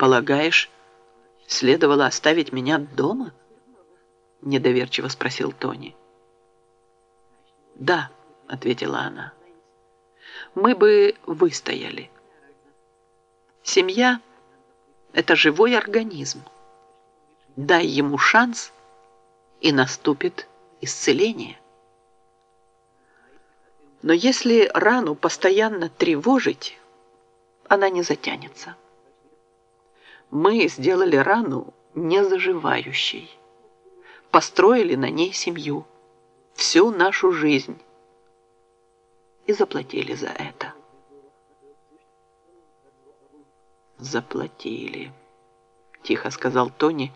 полагаешь, следовало оставить меня дома? Недоверчиво спросил Тони. Да, ответила она. Мы бы выстояли. Семья – это живой организм. Дай ему шанс, и наступит исцеление. Но если рану постоянно тревожить, она не затянется. Мы сделали рану незаживающей, построили на ней семью, всю нашу жизнь и заплатили за это. «Заплатили», — тихо сказал Тони,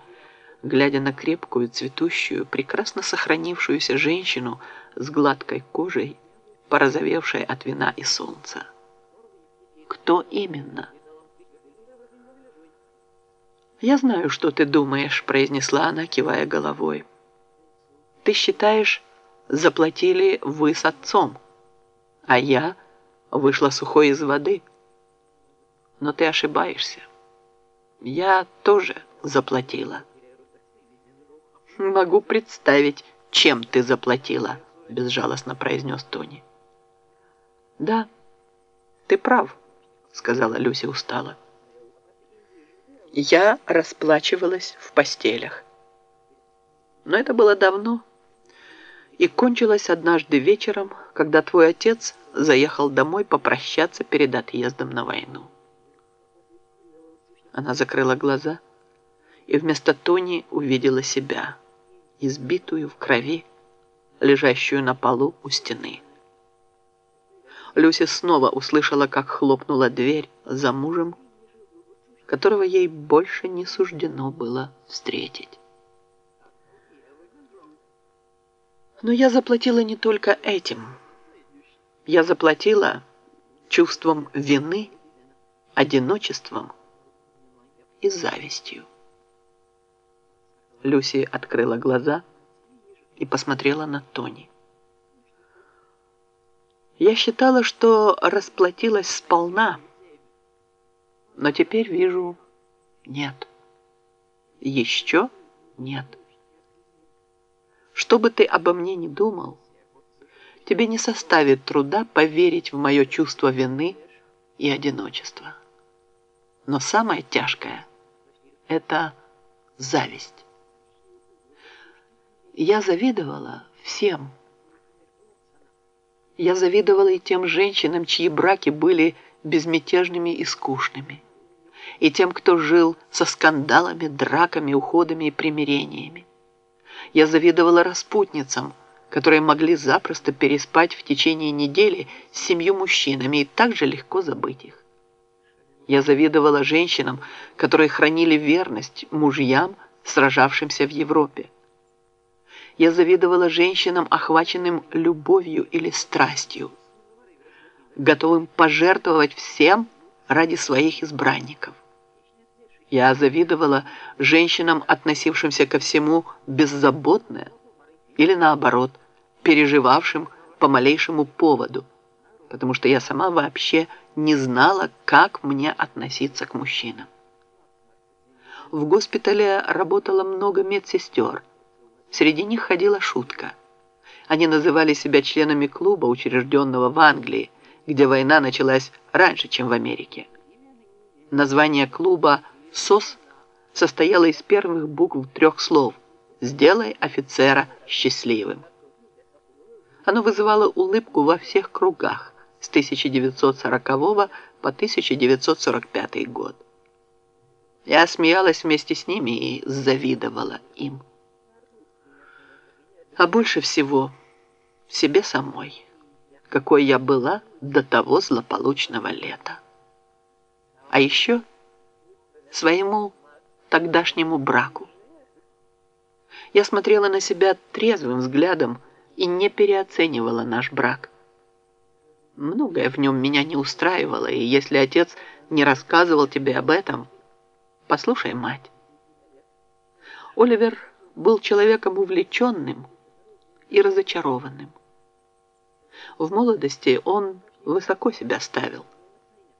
глядя на крепкую, цветущую, прекрасно сохранившуюся женщину с гладкой кожей, порозовевшей от вина и солнца. «Кто именно?» «Я знаю, что ты думаешь», — произнесла она, кивая головой. «Ты считаешь, заплатили вы с отцом, а я вышла сухой из воды» но ты ошибаешься. Я тоже заплатила. Могу представить, чем ты заплатила, безжалостно произнес Тони. Да, ты прав, сказала Люся устало. Я расплачивалась в постелях. Но это было давно и кончилось однажды вечером, когда твой отец заехал домой попрощаться перед отъездом на войну. Она закрыла глаза и вместо Тони увидела себя, избитую в крови, лежащую на полу у стены. Люся снова услышала, как хлопнула дверь за мужем, которого ей больше не суждено было встретить. Но я заплатила не только этим. Я заплатила чувством вины, одиночеством, и завистью. Люси открыла глаза и посмотрела на Тони. Я считала, что расплатилась сполна, но теперь вижу, нет. Еще нет. Что бы ты обо мне ни думал, тебе не составит труда поверить в мое чувство вины и одиночества. Но самое тяжкое – это зависть. Я завидовала всем. Я завидовала и тем женщинам, чьи браки были безмятежными и скучными, и тем, кто жил со скандалами, драками, уходами и примирениями. Я завидовала распутницам, которые могли запросто переспать в течение недели с семью мужчинами и так же легко забыть их. Я завидовала женщинам, которые хранили верность мужьям, сражавшимся в Европе. Я завидовала женщинам, охваченным любовью или страстью, готовым пожертвовать всем ради своих избранников. Я завидовала женщинам, относившимся ко всему беззаботно или наоборот, переживавшим по малейшему поводу – потому что я сама вообще не знала, как мне относиться к мужчинам. В госпитале работало много медсестер. Среди них ходила шутка. Они называли себя членами клуба, учрежденного в Англии, где война началась раньше, чем в Америке. Название клуба «СОС» состояло из первых букв трех слов «Сделай офицера счастливым». Оно вызывало улыбку во всех кругах с 1940 по 1945 год. Я смеялась вместе с ними и завидовала им. А больше всего себе самой, какой я была до того злополучного лета. А еще своему тогдашнему браку. Я смотрела на себя трезвым взглядом и не переоценивала наш брак. Многое в нем меня не устраивало, и если отец не рассказывал тебе об этом, послушай мать. Оливер был человеком увлеченным и разочарованным. В молодости он высоко себя ставил.